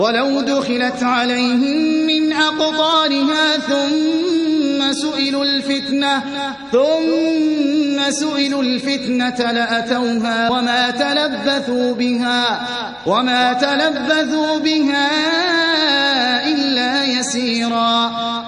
ولو دخلت عليهم من أقطارها ثم سئلوا الفتنة ثم سئلوا الفتنة لأتوها وما تلبثوا بها وما تلبثوا بها إلا يسيرا.